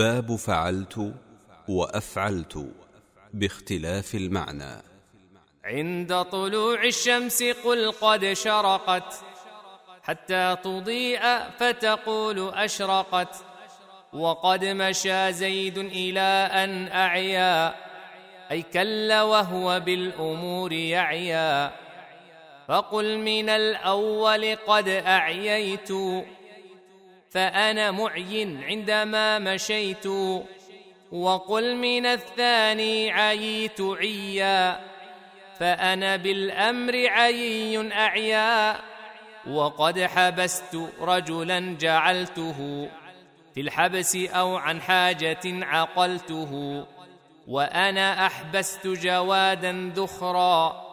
باب فعلت وأفعلت باختلاف المعنى. عند طلوع الشمس قل قد شرقت حتى تضيء فتقول أشرقت. وقد مشى زيد إلى أن أعيا أي كل وهو بالأمور يعيا. فقل من الأول قد أعييت فأنا معي عندما مشيت. وقل من الثاني عييت عيا. فأنا بالأمر عيي أعيا. وقد حبست رجلا جعلته. في الحبس أو عن حاجة عقلته. وأنا أحبست جوادا ذخرا.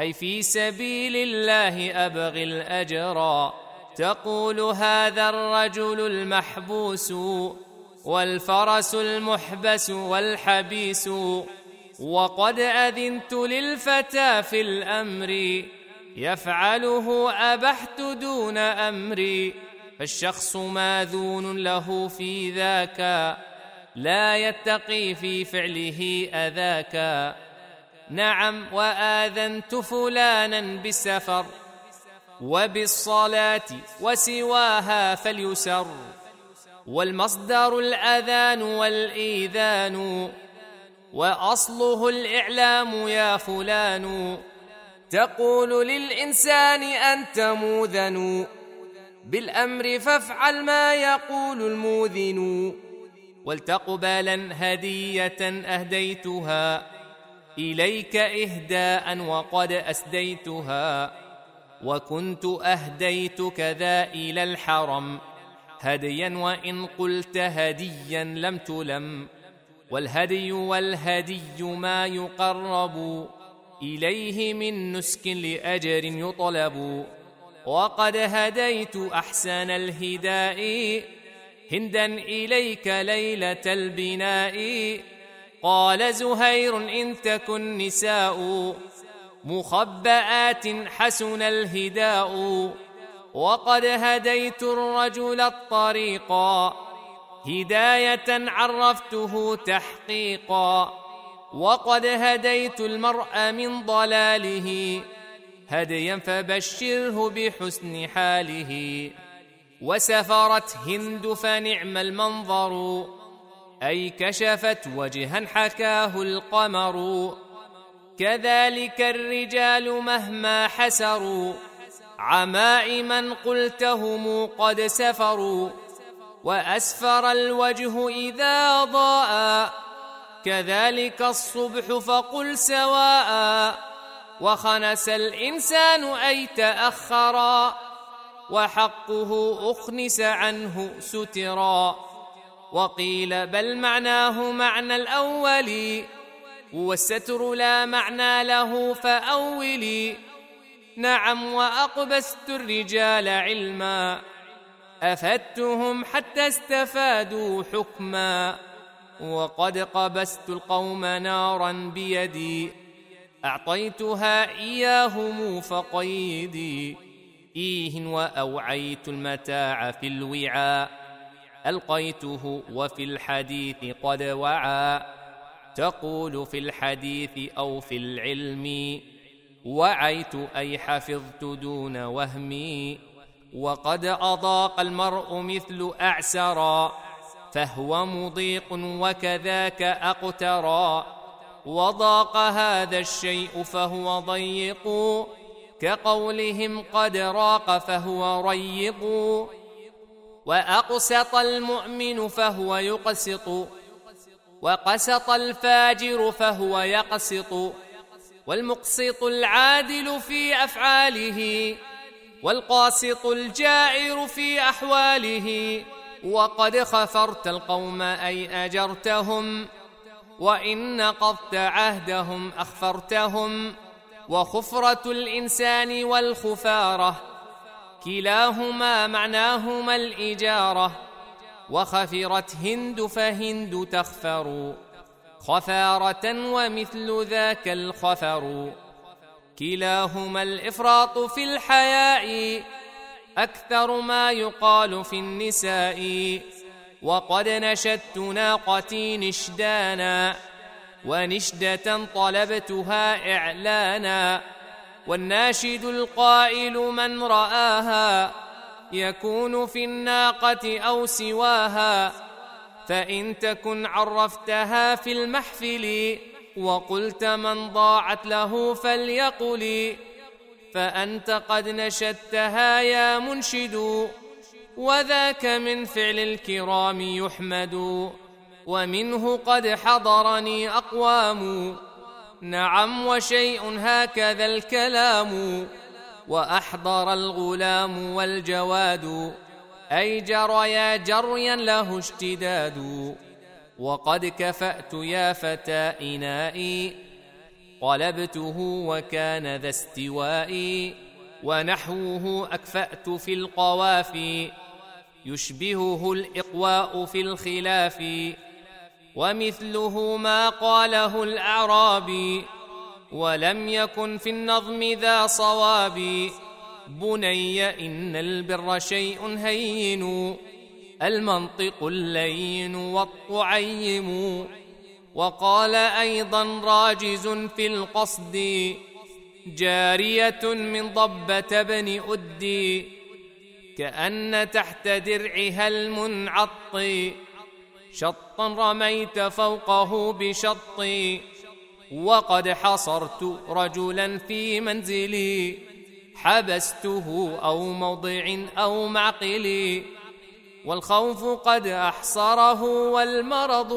أي في سبيل الله أبغي الأجرا. تقول هذا الرجل المحبوس والفرس المحبس والحبيس وقد أذنت للفتى في الأمر يفعله أبحت دون امري فالشخص ماذون له في ذاك لا يتقي في فعله أذاك. نعم وآذنت فلانا بالسفر وبالصلاة وسواها فليسر والمصدر الأذان والإيذان وأصله الإعلام يا فلان تقول للإنسان أنت موذن بالأمر فافعل ما يقول الموذن ولتقبلا هدية أهديتها إليك إهداء وقد أسديتها. وكنت اهديتك ذا إلى الحرم هديا وان قلت هديا لم تلم والهدي والهدي ما يقرب اليه من نسك لاجر يطلب وقد هديت احسن الهداء هندا اليك ليله البناء قال زهير ان تكن نساء مخبآت حسن الهداء. وقد هديت الرجل الطريقا هداية عرفته تحقيقا وقد هديت المرء من ضلاله. هديا فبشره بحسن حاله. وسفرت هند فنعم المنظر. أي كشفت وجها حكاه القمر. كذلك الرجال مهما حسروا عمائما قلتهم قد سفروا وأسفر الوجه إذا ضاء كذلك الصبح فقل سواء وخنس الإنسان أي تاخرا وحقه أخنس عنه سترا وقيل بل معناه معنى الأول والستر لا معنى له فأولي. نعم وأقبست الرجال علما. أفدتهم حتى استفادوا حكما. وقد قبست القوم نارا بيدي. أعطيتها إياهم فقيدي. إيه وأوعيت المتاع في الوعاء. ألقيته وفي الحديث قد وعى. تقول في الحديث أو في العلم وعيت أي حفظت دون وهمي وقد أضاق المرء مثل أعسرا فهو مضيق وكذاك أقترا وضاق هذا الشيء فهو ضيق كقولهم قد راق فهو ريق وأقسط المؤمن فهو يقسط. وقسط الفاجر فهو يقسط والمقسط العادل في أفعاله والقاسط الجائر في أحواله. وقد خفرت القوم أي أجرتهم وإن نقضت عهدهم أخفرتهم. وخفرة الإنسان والخفارة كلاهما معناهما الإجارة. وخفرت هند فهند تخفر خفارة ومثل ذاك الخفر. كلاهما الإفراط في الحياء أكثر ما يقال في النساء. وقد نشدت ناقتي نشدانا ونشدة طلبتها إعلانا. والناشد القائل من رآها يكون في الناقة أو سواها فإن تكن عرفتها في المحفل وقلت من ضاعت له فليقل فأنت قد نشدتها يا منشد وذاك من فعل الكرام يحمد ومنه قد حضرني أقوام نعم وشيء هكذا الكلام. وأحضر الغلام والجواد. أي جريا جريا له اشتداد. وقد كفأت يا فتى إنائي قلبته وكان ذا استوائي ونحوه أكفأت في القوافي يشبهه الإقواء في الخلاف. ومثله ما قاله الأعرابي. ولم يكن في النظم ذا صواب بني إن البر شيء هين المنطق اللين والطعيم. وقال أيضا راجز في القصد جارية من ضبة بن أدي كأن تحت درعها المنعط. شطا رميت فوقه بشط وقد حصرت رجلا في منزلي حبسته أو موضع أو معقل. والخوف قد أحصره والمرض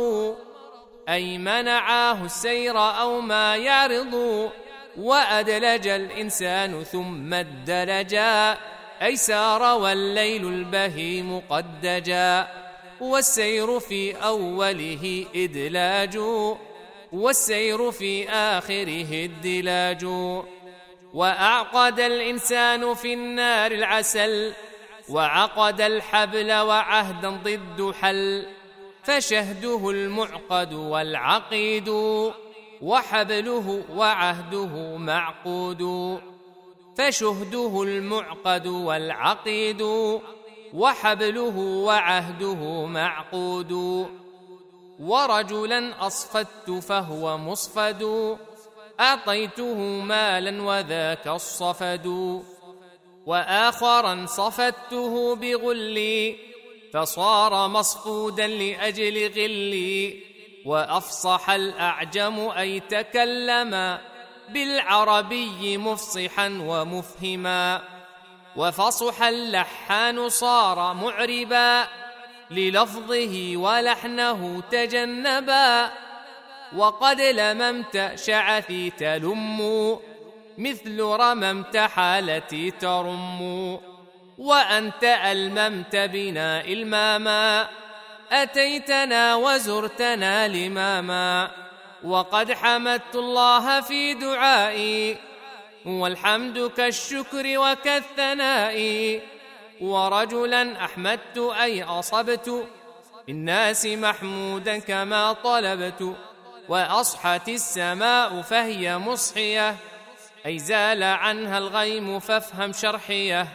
أي منعاه السير أو ما يعرض. وأدلج الإنسان ثم الدلجا أي سار والليل البهيم قد دجا. والسير في أوله إدلاج. والسير في آخره الدلاج. وأعقد الإنسان في النار العسل وعقد الحبل وعهدا ضد حل. فشهده المعقد والعقيد وحبله وعهده معقود. فشهده المعقد والعقيد وحبله وعهده معقود. ورجلا أصفدت فهو مصفد. أعطيته مالا وذاك الصفد. وآخرا صفدته بغلي. فصار مصفودا لأجل غلي. وأفصح الأعجم أي تكلما بالعربي مفصحا ومفهما. وفصح اللحان صار معربا. للفظه ولحنه تجنبا. وقد لممت شعثي تلم مثل رممت حالتي ترم. وأنت ألممت بنا إلماما أتيتنا وزرتنا لماما. وقد حمدت الله في دعائي والحمد كالشكر وكالثناء. ورجلا أحمدت أي أصبت. الناس محمودا كما طلبت وأصحت السماء فهي مصحية. أي زال عنها الغيم فافهم شرحية.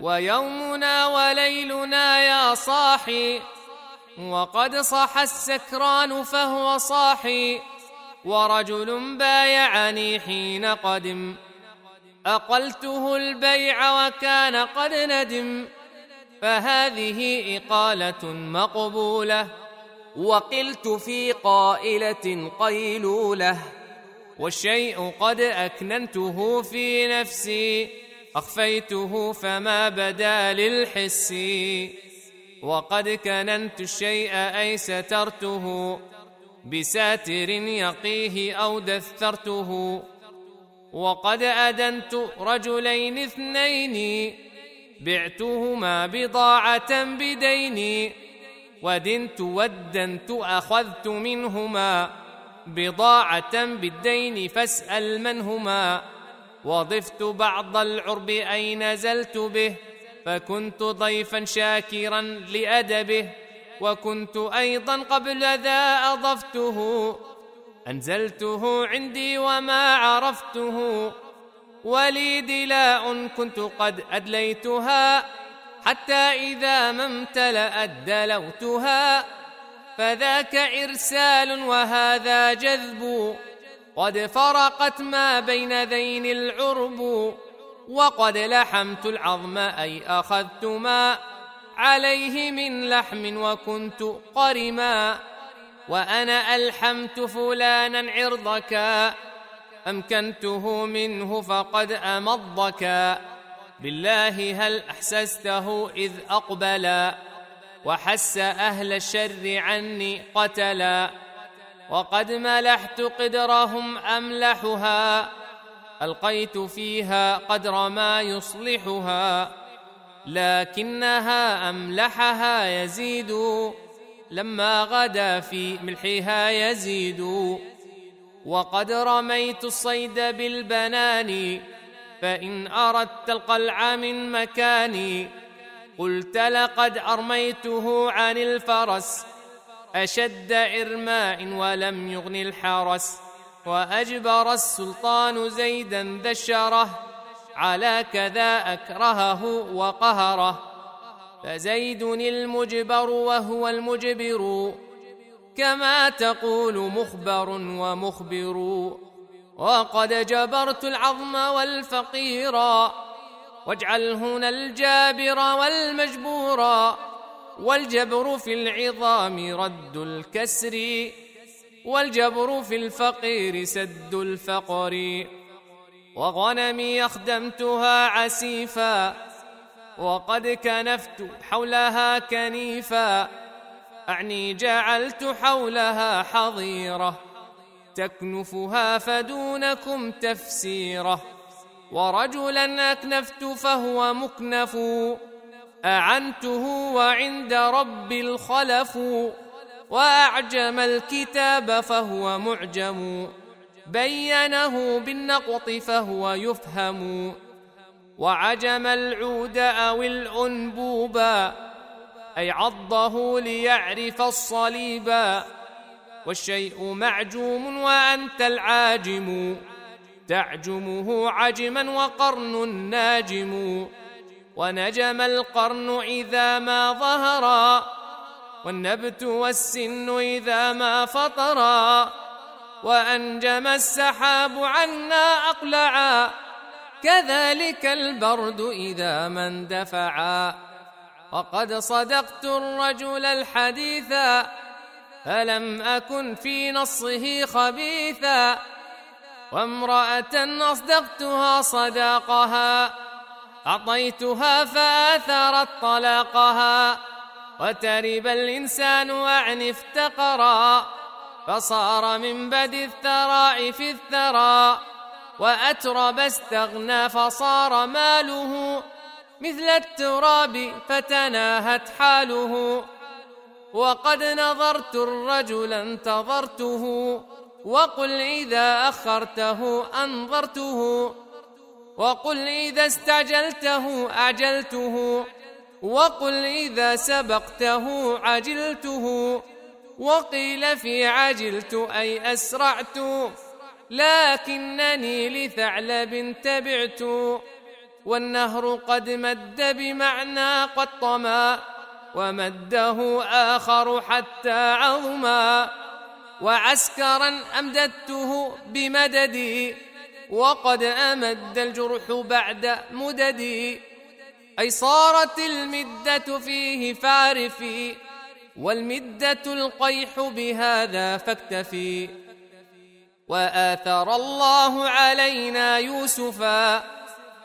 ويومنا وليلنا يا صاحي وقد صح السكران فهو صاحي. ورجل بايعني حين قدم. أقلته البيع وكان قد ندم فهذه إقالة مقبولة وقلت في قائلة قيلولة والشيء قد أكننته في نفسي أخفيته فما بدا للحس وقد كننت الشيء أي سترته بساتر يقيه أو دثرته. وقد أدنت رجلين اثنين بعتهما بضاعة بدين ودنت ودنت أخذت منهما بضاعة بالدين فاسأل من هما. وضفت بعض العرب أي نزلت به فكنت ضيفا شاكرا لأدبه وكنت أيضا قبل ذا أضفته. أنزلته عندي وما عرفته ولي دلاء كنت قد أدليتها حتى إذا ما امتلأت دلوتها. فذاك إرسال وهذا جذب قد فرقت ما بين ذين العرب وقد لحمت العظم أي أخذت ما عليه من لحم وكنت قرما. وأنا ألحمت فلانا عرضك أمكنته منه فقد أمضك. بالله هل أحسسته إذ أقبلا وحس أهل الشر عني قتلا وقد ملحت قدرهم أملحها ألقيت فيها قدر ما يصلحها لكنها أملحها يزيد. لما غدا في ملحها يزيد. وقد رميت الصيد بالبنان فإن أردت القلع من مكاني قلت لقد أرميته عن الفرس. أشد إرماء ولم يغن الحرس. وأجبر السلطان زيدا ذا الشره على كذا أكرهه وقهره. فزيد المجبر وهو المجبر. كما تقول مخبر ومخبر. وقد جبرت العظم والفقيرا واجعل هنا الجابر والمجبورا والجبر في العظام رد الكسر. والجبر في الفقير سد الفقر. وغنمي أخدمتها عسيفا. وقد كنفت حولها كنيفا. أعني جعلت حولها حظيرة. تكنفها فدونكم تفسيرة. ورجلا أكنفت فهو مكنف. أعنته وعند رب الخلف. وأعجم الكتاب فهو معجم. بينه بالنقط فهو يفهم. وعجم العود أو الأنبوبا أي عضه ليعرف الصليبا والشيء معجوم وأنت العاجم تعجمه عجما وقرن ناجم. ونجم القرن إذا ما ظهرا والنبت والسن إذا ما فطرا وأنجم السحاب عنا أقلعا كذلك البرد إذا ما اندفعا وقد صدقت الرجل الحديثا فلم أكن في نصه خبيثا وامرأة أصدقتها صداقها أعطيتها فآثرت طلاقها. وترب الإنسان أعن افتقرا فصار من بدي الثراء في الثرى وأترب استغنى فصار ماله مثل التراب فتناهت حاله. وقد نظرت الرجل انتظرته وقل إذا أخرته أنظرته. وقل إذا استعجلته أعجلته وقل إذا سبقته عجلته. وقيل في عجلت أي أسرعت. لكنني لثعلب تبعت والنهر قد مد بمعنى قد طمأ ومده آخر حتى عظما. وعسكرا أمددته بمددي وقد أمد الجرح بعد مددي. أي صارت المدة فيه فاعرفي والمدة القيح بهذا فاكتفي. وآثر الله علينا يوسفا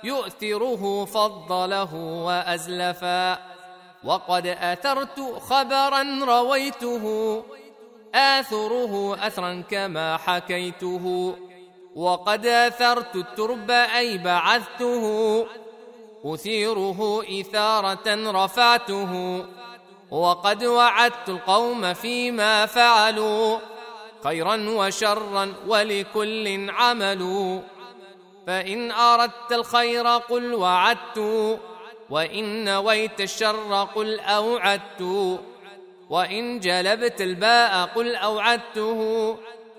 يؤثره فضله وأزلفا. وقد أثرت خبرا رويته آثره أثرا كما حكيته. وقد أثرت الترب أي بعثته أثيره إثارة رفعته. وقد وعدت القوم فيما فعلوا. خيرا وشرا ولكل عمل. فإن أردت الخير قل وعدت وإن نويت الشر قل أوعدت وإن جلبت الباء قل أوعدته.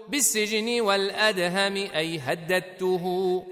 بالسجن والأدهم أي هددته.